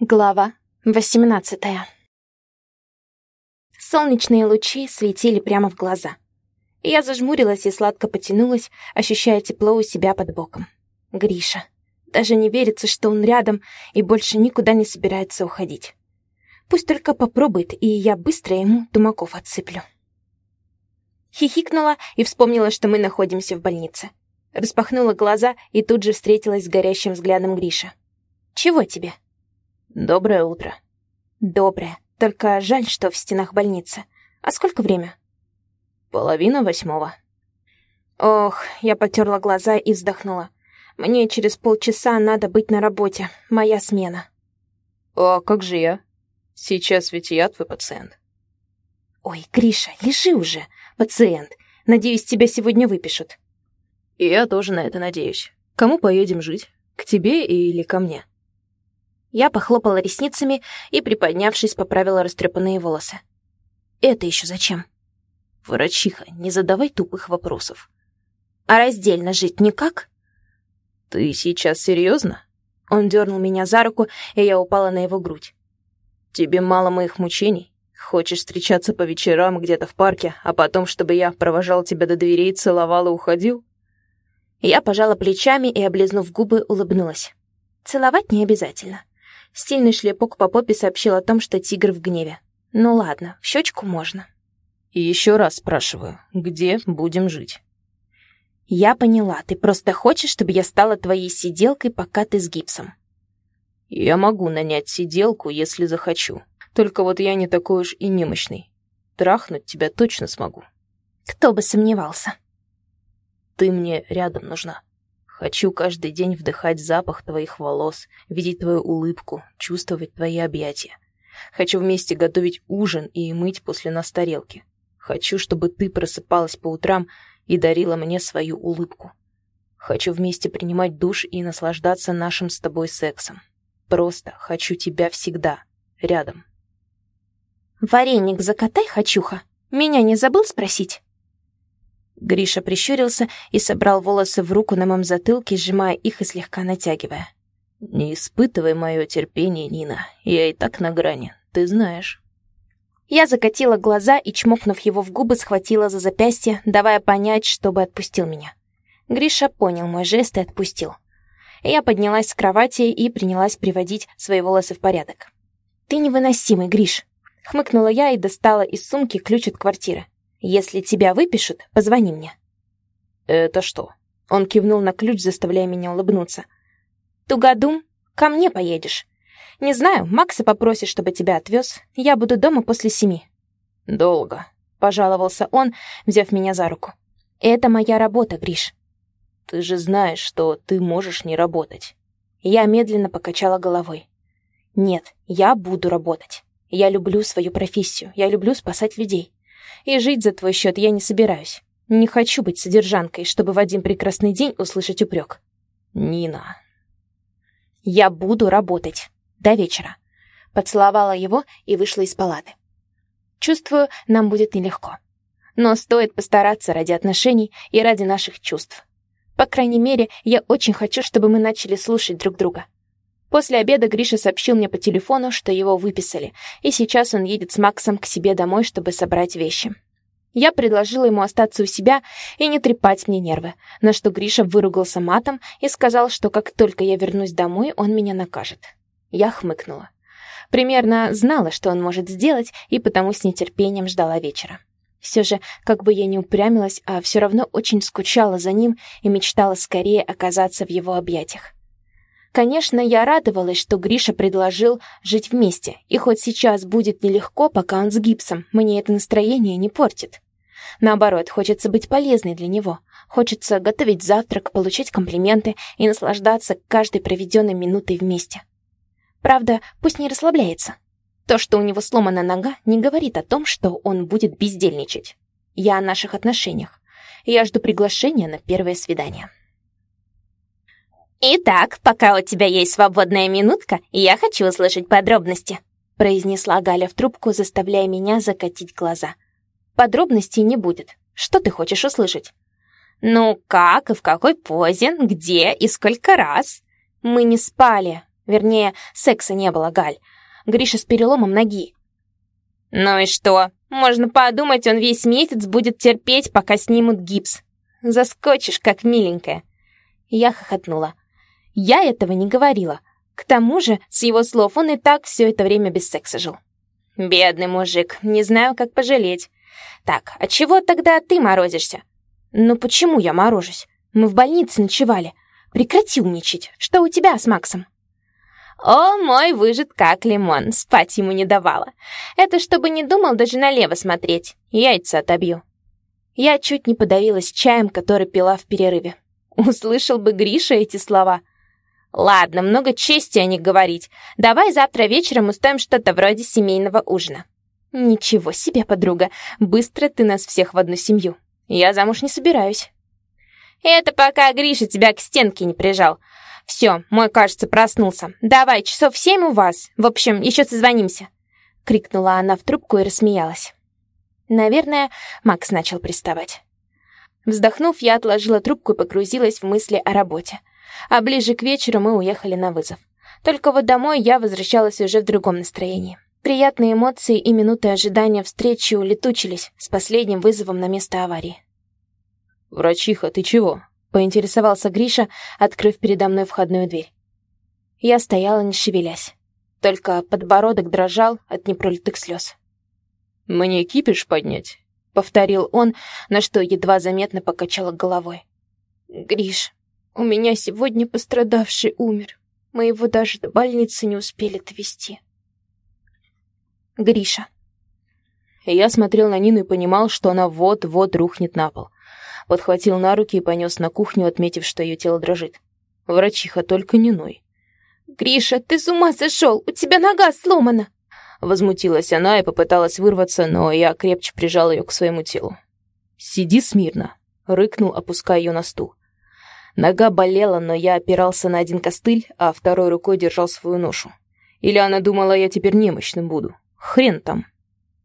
Глава 18 Солнечные лучи светили прямо в глаза. Я зажмурилась и сладко потянулась, ощущая тепло у себя под боком. Гриша. Даже не верится, что он рядом и больше никуда не собирается уходить. Пусть только попробует, и я быстро ему тумаков отсыплю. Хихикнула и вспомнила, что мы находимся в больнице. Распахнула глаза и тут же встретилась с горящим взглядом Гриша. «Чего тебе?» «Доброе утро». «Доброе. Только жаль, что в стенах больницы. А сколько время?» «Половина восьмого». Ох, я потерла глаза и вздохнула. Мне через полчаса надо быть на работе. Моя смена. «А как же я? Сейчас ведь я твой пациент». «Ой, Гриша, лежи уже, пациент. Надеюсь, тебя сегодня выпишут». «Я тоже на это надеюсь. Кому поедем жить? К тебе или ко мне?» Я похлопала ресницами и, приподнявшись, поправила растрепанные волосы. «Это еще зачем?» «Врачиха, не задавай тупых вопросов». «А раздельно жить никак?» «Ты сейчас серьезно? Он дернул меня за руку, и я упала на его грудь. «Тебе мало моих мучений? Хочешь встречаться по вечерам где-то в парке, а потом, чтобы я провожал тебя до дверей, целовал и уходил?» Я пожала плечами и, облизнув губы, улыбнулась. «Целовать не обязательно. Стильный шлепок по попе сообщил о том, что тигр в гневе. Ну ладно, в щечку можно. И еще раз спрашиваю, где будем жить? Я поняла, ты просто хочешь, чтобы я стала твоей сиделкой, пока ты с гипсом. Я могу нанять сиделку, если захочу. Только вот я не такой уж и немощный. Трахнуть тебя точно смогу. Кто бы сомневался. Ты мне рядом нужна. Хочу каждый день вдыхать запах твоих волос, видеть твою улыбку, чувствовать твои объятия. Хочу вместе готовить ужин и мыть после нас тарелки. Хочу, чтобы ты просыпалась по утрам и дарила мне свою улыбку. Хочу вместе принимать душ и наслаждаться нашим с тобой сексом. Просто хочу тебя всегда, рядом. «Вареник закатай, хочуха. Меня не забыл спросить?» Гриша прищурился и собрал волосы в руку на моем затылке, сжимая их и слегка натягивая. «Не испытывай мое терпение, Нина. Я и так на грани, ты знаешь». Я закатила глаза и, чмокнув его в губы, схватила за запястье, давая понять, чтобы отпустил меня. Гриша понял мой жест и отпустил. Я поднялась с кровати и принялась приводить свои волосы в порядок. «Ты невыносимый, Гриш!» — хмыкнула я и достала из сумки ключ от квартиры. Если тебя выпишут, позвони мне». «Это что?» Он кивнул на ключ, заставляя меня улыбнуться. «Тугодум, ко мне поедешь. Не знаю, Макса попросит, чтобы тебя отвез. Я буду дома после семи». «Долго», — пожаловался он, взяв меня за руку. «Это моя работа, Гриш». «Ты же знаешь, что ты можешь не работать». Я медленно покачала головой. «Нет, я буду работать. Я люблю свою профессию, я люблю спасать людей. И жить за твой счет я не собираюсь. Не хочу быть содержанкой, чтобы в один прекрасный день услышать упрек. Нина. Я буду работать. До вечера. Поцеловала его и вышла из палаты. Чувствую, нам будет нелегко. Но стоит постараться ради отношений и ради наших чувств. По крайней мере, я очень хочу, чтобы мы начали слушать друг друга. После обеда Гриша сообщил мне по телефону, что его выписали, и сейчас он едет с Максом к себе домой, чтобы собрать вещи. Я предложила ему остаться у себя и не трепать мне нервы, на что Гриша выругался матом и сказал, что как только я вернусь домой, он меня накажет. Я хмыкнула. Примерно знала, что он может сделать, и потому с нетерпением ждала вечера. Все же, как бы я ни упрямилась, а все равно очень скучала за ним и мечтала скорее оказаться в его объятиях. Конечно, я радовалась, что Гриша предложил жить вместе, и хоть сейчас будет нелегко, пока он с гипсом, мне это настроение не портит. Наоборот, хочется быть полезной для него. Хочется готовить завтрак, получать комплименты и наслаждаться каждой проведенной минутой вместе. Правда, пусть не расслабляется. То, что у него сломана нога, не говорит о том, что он будет бездельничать. Я о наших отношениях. Я жду приглашения на первое свидание. «Итак, пока у тебя есть свободная минутка, я хочу услышать подробности», произнесла Галя в трубку, заставляя меня закатить глаза. «Подробностей не будет. Что ты хочешь услышать?» «Ну, как и в какой позе, где и сколько раз?» «Мы не спали», — Вернее, секса не было, Галь. Гриша с переломом ноги. Ну и что? Можно подумать, он весь месяц будет терпеть, пока снимут гипс. Заскочишь, как миленькая. Я хохотнула. Я этого не говорила. К тому же, с его слов, он и так все это время без секса жил. Бедный мужик, не знаю, как пожалеть. Так, а чего тогда ты морозишься? Ну почему я морожусь? Мы в больнице ночевали. Прекрати умничать. Что у тебя с Максом? О, мой выжит как лимон, спать ему не давала. Это чтобы не думал даже налево смотреть. Яйца отобью. Я чуть не подавилась чаем, который пила в перерыве. Услышал бы Гриша эти слова. Ладно, много чести о них говорить. Давай завтра вечером устроим что-то вроде семейного ужина. Ничего себе, подруга. Быстро ты нас всех в одну семью. Я замуж не собираюсь. Это пока Гриша тебя к стенке не прижал. Все, мой, кажется, проснулся. Давай, часов семь у вас. В общем, еще созвонимся. Крикнула она в трубку и рассмеялась. Наверное, Макс начал приставать. Вздохнув, я отложила трубку и погрузилась в мысли о работе. А ближе к вечеру мы уехали на вызов. Только вот домой я возвращалась уже в другом настроении. Приятные эмоции и минуты ожидания встречи улетучились с последним вызовом на место аварии. «Врачиха, ты чего?» — поинтересовался Гриша, открыв передо мной входную дверь. Я стояла, не шевелясь. Только подбородок дрожал от непролитых слез. «Мне кипиш поднять?» — повторил он, на что едва заметно покачала головой. «Гриш, у меня сегодня пострадавший умер. Мы его даже до больницы не успели довести». Гриша. Я смотрел на Нину и понимал, что она вот-вот рухнет на пол. Подхватил на руки и понес на кухню, отметив, что ее тело дрожит. Врачиха, только не ной. «Гриша, ты с ума сошел! У тебя нога сломана!» Возмутилась она и попыталась вырваться, но я крепче прижал ее к своему телу. «Сиди смирно!» — рыкнул, опуская ее на стул. Нога болела, но я опирался на один костыль, а второй рукой держал свою ношу. Или она думала, я теперь немощным буду. Хрен там.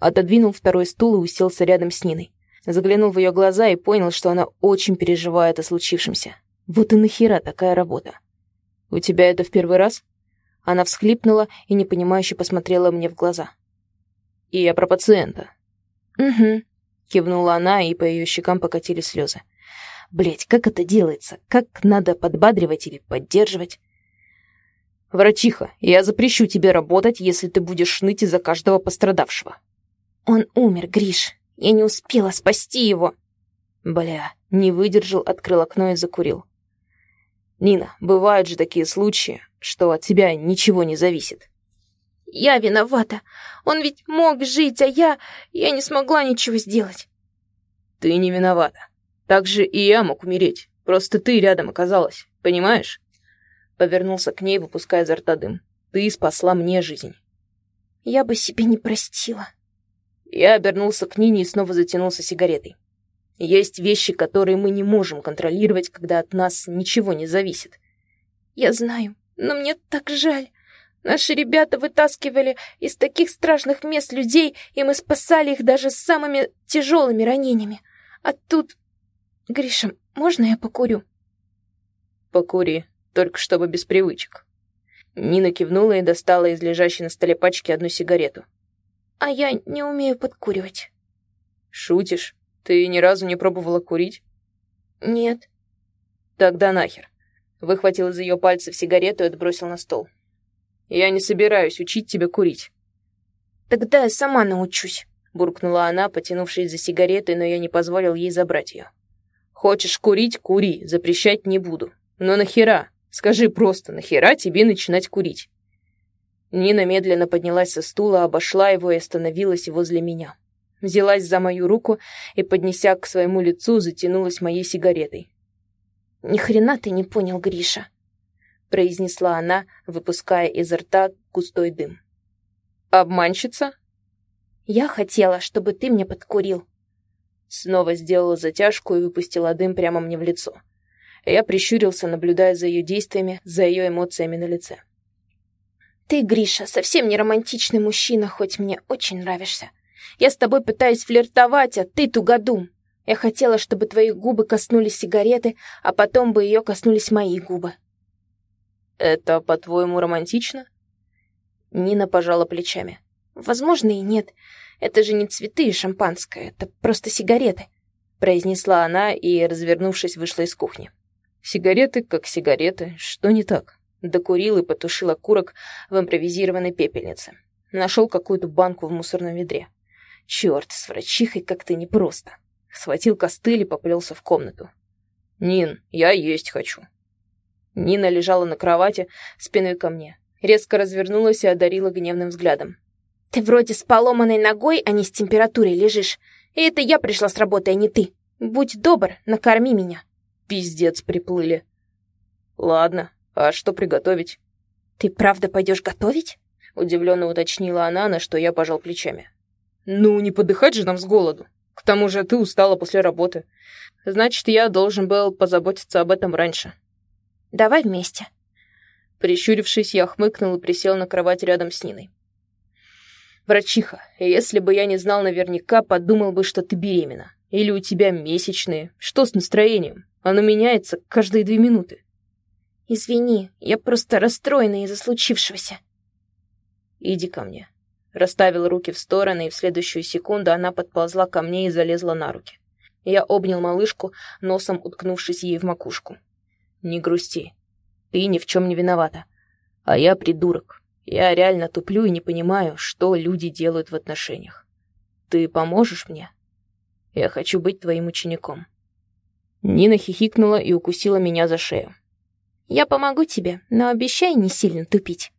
Отодвинул второй стул и уселся рядом с Ниной. Заглянул в ее глаза и понял, что она очень переживает о случившемся. Вот и нахера такая работа? У тебя это в первый раз? Она всхлипнула и непонимающе посмотрела мне в глаза. И я про пациента. Угу. Кивнула она, и по ее щекам покатились слезы. Блять, как это делается? Как надо подбадривать или поддерживать? Врачиха, я запрещу тебе работать, если ты будешь ныть из-за каждого пострадавшего. Он умер, Гриш. Я не успела спасти его. Бля, не выдержал, открыл окно и закурил. Нина, бывают же такие случаи, что от тебя ничего не зависит. Я виновата. Он ведь мог жить, а я... Я не смогла ничего сделать. Ты не виновата. Так же и я мог умереть. Просто ты рядом оказалась, понимаешь? Повернулся к ней, выпуская изо рта дым. Ты спасла мне жизнь. Я бы себе не простила. Я обернулся к Нине и снова затянулся сигаретой. Есть вещи, которые мы не можем контролировать, когда от нас ничего не зависит. Я знаю, но мне так жаль. Наши ребята вытаскивали из таких страшных мест людей, и мы спасали их даже с самыми тяжелыми ранениями. А тут... Гриша, можно я покурю? Покури, только чтобы без привычек. Нина кивнула и достала из лежащей на столе пачки одну сигарету. «А я не умею подкуривать». «Шутишь? Ты ни разу не пробовала курить?» «Нет». «Тогда нахер». Выхватил из ее пальцев сигарету и отбросил на стол. «Я не собираюсь учить тебя курить». «Тогда я сама научусь», — буркнула она, потянувшись за сигаретой, но я не позволил ей забрать ее. «Хочешь курить — кури, запрещать не буду. Но нахера? Скажи просто, нахера тебе начинать курить?» Нина медленно поднялась со стула, обошла его и остановилась возле меня. Взялась за мою руку и, поднеся к своему лицу, затянулась моей сигаретой. «Ни хрена ты не понял, Гриша», — произнесла она, выпуская изо рта густой дым. «Обманщица?» «Я хотела, чтобы ты мне подкурил». Снова сделала затяжку и выпустила дым прямо мне в лицо. Я прищурился, наблюдая за ее действиями, за ее эмоциями на лице. «Ты, Гриша, совсем не романтичный мужчина, хоть мне очень нравишься. Я с тобой пытаюсь флиртовать, а ты тугодум. Я хотела, чтобы твои губы коснулись сигареты, а потом бы ее коснулись мои губы». Это, по-твоему, романтично? Нина пожала плечами. Возможно и нет. Это же не цветы и шампанское, это просто сигареты, произнесла она и, развернувшись, вышла из кухни. Сигареты как сигареты, что не так? Докурил и потушил окурок в импровизированной пепельнице. Нашел какую-то банку в мусорном ведре. Черт, с врачихой как-то непросто. Схватил костыль и поплелся в комнату. «Нин, я есть хочу». Нина лежала на кровати, спиной ко мне. Резко развернулась и одарила гневным взглядом. «Ты вроде с поломанной ногой, а не с температурой лежишь. И это я пришла с работы, а не ты. Будь добр, накорми меня». Пиздец, приплыли. «Ладно, а что приготовить?» «Ты правда пойдешь готовить?» Удивленно уточнила она, на что я пожал плечами. «Ну, не подыхать же нам с голоду. К тому же ты устала после работы. Значит, я должен был позаботиться об этом раньше». «Давай вместе». Прищурившись, я хмыкнул и присел на кровать рядом с Ниной. «Врачиха, если бы я не знал наверняка, подумал бы, что ты беременна. Или у тебя месячные. Что с настроением? Оно меняется каждые две минуты». «Извини, я просто расстроена из-за случившегося». «Иди ко мне». Расставил руки в стороны, и в следующую секунду она подползла ко мне и залезла на руки. Я обнял малышку, носом уткнувшись ей в макушку. «Не грусти. Ты ни в чем не виновата. А я придурок. Я реально туплю и не понимаю, что люди делают в отношениях. Ты поможешь мне? Я хочу быть твоим учеником». Нина хихикнула и укусила меня за шею. «Я помогу тебе, но обещай не сильно тупить».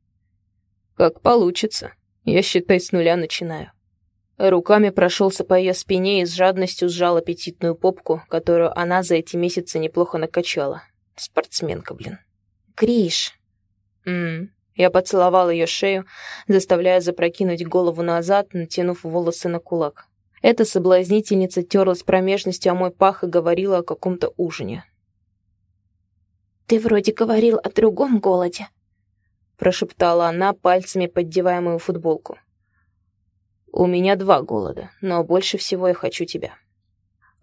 «Как получится. Я, считай, с нуля начинаю». Руками прошелся по ее спине и с жадностью сжал аппетитную попку, которую она за эти месяцы неплохо накачала. Спортсменка, блин. «Криш». «Ммм». Я поцеловал ее шею, заставляя запрокинуть голову назад, натянув волосы на кулак. Эта соблазнительница терлась промежностью о мой пах и говорила о каком-то ужине. «Ты вроде говорил о другом голоде», прошептала она, пальцами поддевая мою футболку. «У меня два голода, но больше всего я хочу тебя».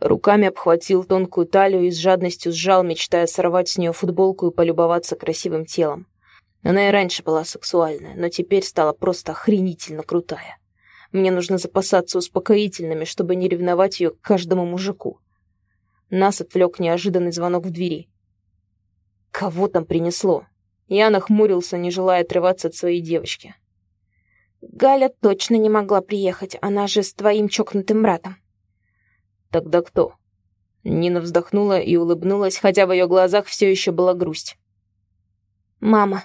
Руками обхватил тонкую талию и с жадностью сжал, мечтая сорвать с нее футболку и полюбоваться красивым телом. Она и раньше была сексуальная, но теперь стала просто охренительно крутая. Мне нужно запасаться успокоительными, чтобы не ревновать ее к каждому мужику. Нас отвлек неожиданный звонок в двери. Кого там принесло? Я нахмурился, не желая отрываться от своей девочки. «Галя точно не могла приехать, она же с твоим чокнутым братом». «Тогда кто?» Нина вздохнула и улыбнулась, хотя в ее глазах все еще была грусть. «Мама».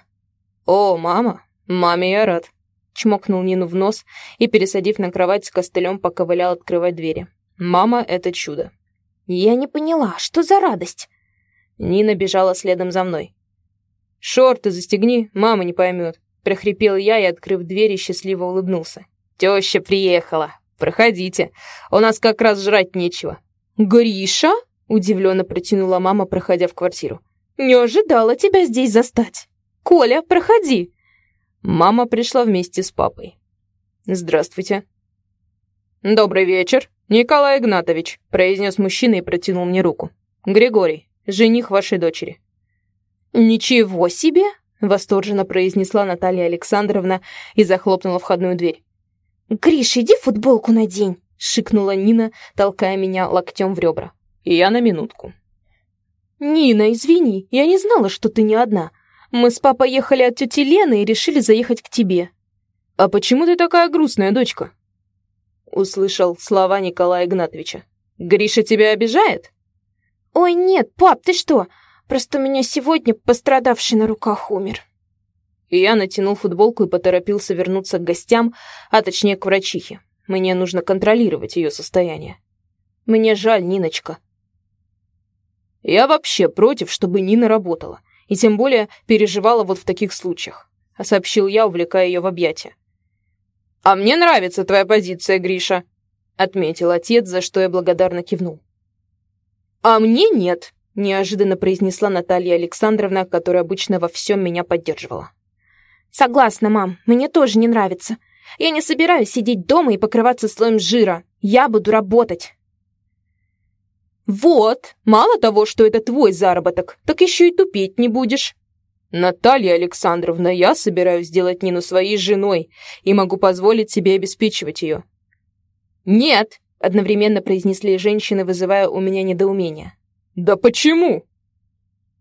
«О, мама? Маме я рад». Чмокнул Нину в нос и, пересадив на кровать с костылем, поковылял открывать двери. «Мама — это чудо». «Я не поняла, что за радость?» Нина бежала следом за мной. «Шорты застегни, мама не поймет», — прохрипел я и, открыв дверь, счастливо улыбнулся. «Теща приехала. Проходите. У нас как раз жрать нечего». «Гриша?» — удивленно протянула мама, проходя в квартиру. «Не ожидала тебя здесь застать. Коля, проходи». Мама пришла вместе с папой. «Здравствуйте». «Добрый вечер, Николай Игнатович», — произнес мужчина и протянул мне руку. «Григорий, жених вашей дочери». «Ничего себе!» — восторженно произнесла Наталья Александровна и захлопнула входную дверь. «Гриш, иди футболку надень!» — шикнула Нина, толкая меня локтем в ребра. Я на минутку. «Нина, извини, я не знала, что ты не одна. Мы с папой ехали от тети Лены и решили заехать к тебе». «А почему ты такая грустная, дочка?» Услышал слова Николая Игнатовича. «Гриша тебя обижает?» «Ой, нет, пап, ты что? Просто у меня сегодня пострадавший на руках умер». И я натянул футболку и поторопился вернуться к гостям, а точнее к врачихе. Мне нужно контролировать ее состояние. Мне жаль, Ниночка. Я вообще против, чтобы Нина работала, и тем более переживала вот в таких случаях, сообщил я, увлекая ее в объятия. «А мне нравится твоя позиция, Гриша», — отметил отец, за что я благодарно кивнул. «А мне нет», неожиданно произнесла Наталья Александровна, которая обычно во всем меня поддерживала. «Согласна, мам, мне тоже не нравится. Я не собираюсь сидеть дома и покрываться слоем жира. Я буду работать». «Вот, мало того, что это твой заработок, так еще и тупеть не будешь». «Наталья Александровна, я собираюсь сделать Нину своей женой и могу позволить себе обеспечивать ее». «Нет», — одновременно произнесли женщины, вызывая у меня недоумение. «Да почему?»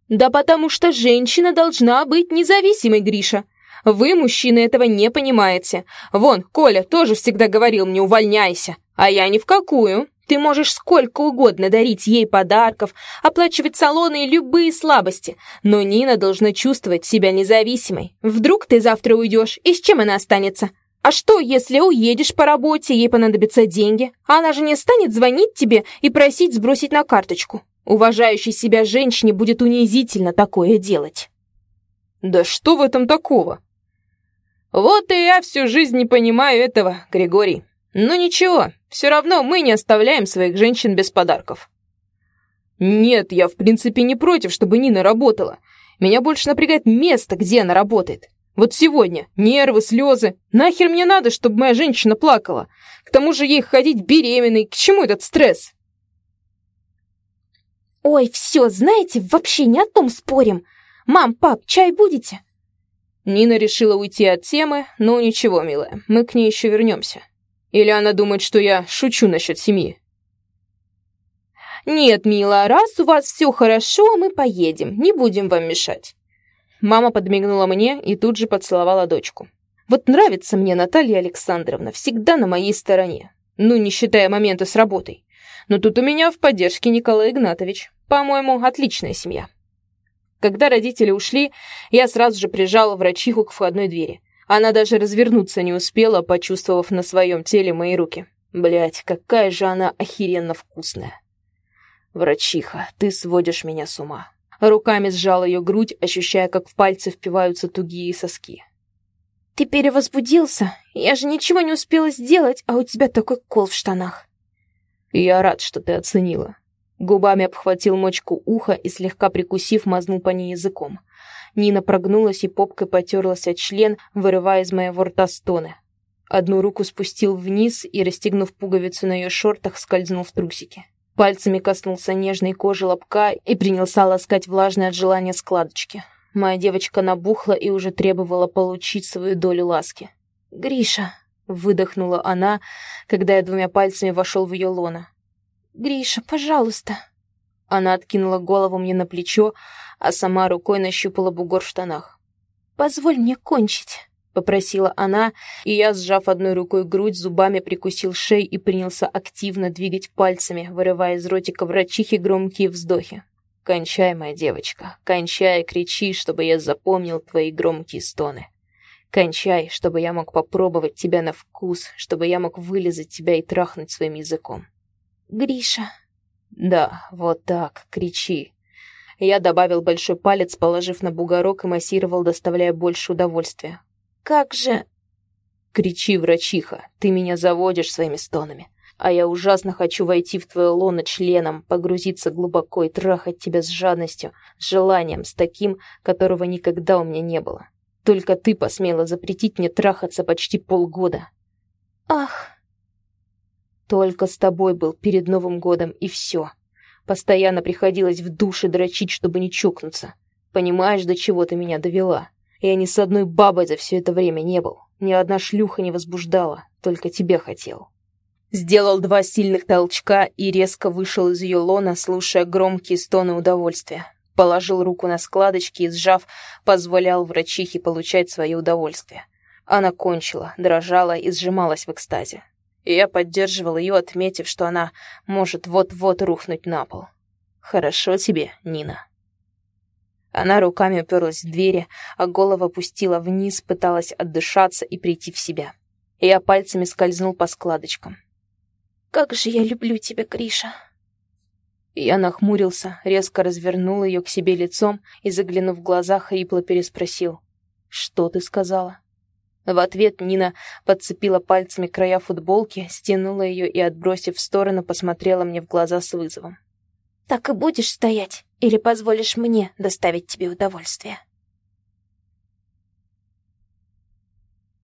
«Да потому что женщина должна быть независимой, Гриша. Вы, мужчины, этого не понимаете. Вон, Коля тоже всегда говорил мне «увольняйся», а я ни в какую. Ты можешь сколько угодно дарить ей подарков, оплачивать салоны и любые слабости, но Нина должна чувствовать себя независимой. Вдруг ты завтра уйдешь, и с чем она останется? А что, если уедешь по работе, ей понадобятся деньги? Она же не станет звонить тебе и просить сбросить на карточку. Уважающей себя женщине будет унизительно такое делать. Да что в этом такого? Вот и я всю жизнь не понимаю этого, Григорий. Ну ничего, все равно мы не оставляем своих женщин без подарков. Нет, я в принципе не против, чтобы Нина работала. Меня больше напрягает место, где она работает. Вот сегодня нервы, слезы. Нахер мне надо, чтобы моя женщина плакала? К тому же ей ходить беременной. К чему этот стресс? Ой, все, знаете, вообще не о том спорим. Мам, пап, чай будете? Нина решила уйти от темы, но ничего, милая, мы к ней еще вернемся. Или она думает, что я шучу насчет семьи? Нет, мила, раз у вас все хорошо, мы поедем, не будем вам мешать. Мама подмигнула мне и тут же поцеловала дочку. Вот нравится мне Наталья Александровна, всегда на моей стороне. Ну, не считая момента с работой. Но тут у меня в поддержке Николай Игнатович. По-моему, отличная семья. Когда родители ушли, я сразу же прижала врачиху к входной двери. Она даже развернуться не успела, почувствовав на своем теле мои руки. Блять, какая же она охеренно вкусная. Врачиха, ты сводишь меня с ума. Руками сжал ее грудь, ощущая, как в пальцы впиваются тугие соски. «Ты перевозбудился? Я же ничего не успела сделать, а у тебя такой кол в штанах». «Я рад, что ты оценила. Губами обхватил мочку уха и, слегка прикусив, мазнул по ней языком. Нина прогнулась и попкой потерлась от член, вырывая из моего рта стоны. Одну руку спустил вниз и, расстегнув пуговицу на ее шортах, скользнул в трусики. Пальцами коснулся нежной кожи лобка и принялся ласкать влажные от желания складочки. Моя девочка набухла и уже требовала получить свою долю ласки. «Гриша!» — выдохнула она, когда я двумя пальцами вошел в ее лоно. «Гриша, пожалуйста!» Она откинула голову мне на плечо, а сама рукой нащупала бугор в штанах. «Позволь мне кончить!» — попросила она, и я, сжав одной рукой грудь, зубами прикусил шею и принялся активно двигать пальцами, вырывая из ротика врачихи громкие вздохи. «Кончай, моя девочка, кончай, кричи, чтобы я запомнил твои громкие стоны. Кончай, чтобы я мог попробовать тебя на вкус, чтобы я мог вылезать тебя и трахнуть своим языком. Гриша. Да, вот так, кричи. Я добавил большой палец, положив на бугорок и массировал, доставляя больше удовольствия. Как же... Кричи, врачиха, ты меня заводишь своими стонами. А я ужасно хочу войти в твое лоно членом, погрузиться глубоко и трахать тебя с жадностью, с желанием, с таким, которого никогда у меня не было. Только ты посмела запретить мне трахаться почти полгода. Ах, только с тобой был перед Новым годом, и все. Постоянно приходилось в душе дрочить, чтобы не чокнуться. Понимаешь, до чего ты меня довела? Я ни с одной бабой за все это время не был. Ни одна шлюха не возбуждала, только тебя хотел. Сделал два сильных толчка и резко вышел из ее лона, слушая громкие стоны удовольствия. Положил руку на складочки и, сжав, позволял врачихе получать свое удовольствие. Она кончила, дрожала и сжималась в экстазе и я поддерживал ее, отметив, что она может вот-вот рухнуть на пол. «Хорошо тебе, Нина». Она руками уперлась в двери, а голову опустила вниз, пыталась отдышаться и прийти в себя. Я пальцами скользнул по складочкам. «Как же я люблю тебя, Гриша!» Я нахмурился, резко развернул ее к себе лицом и, заглянув в глаза, хрипло переспросил. «Что ты сказала?» В ответ Нина подцепила пальцами края футболки, стянула ее и, отбросив в сторону, посмотрела мне в глаза с вызовом. «Так и будешь стоять? Или позволишь мне доставить тебе удовольствие?»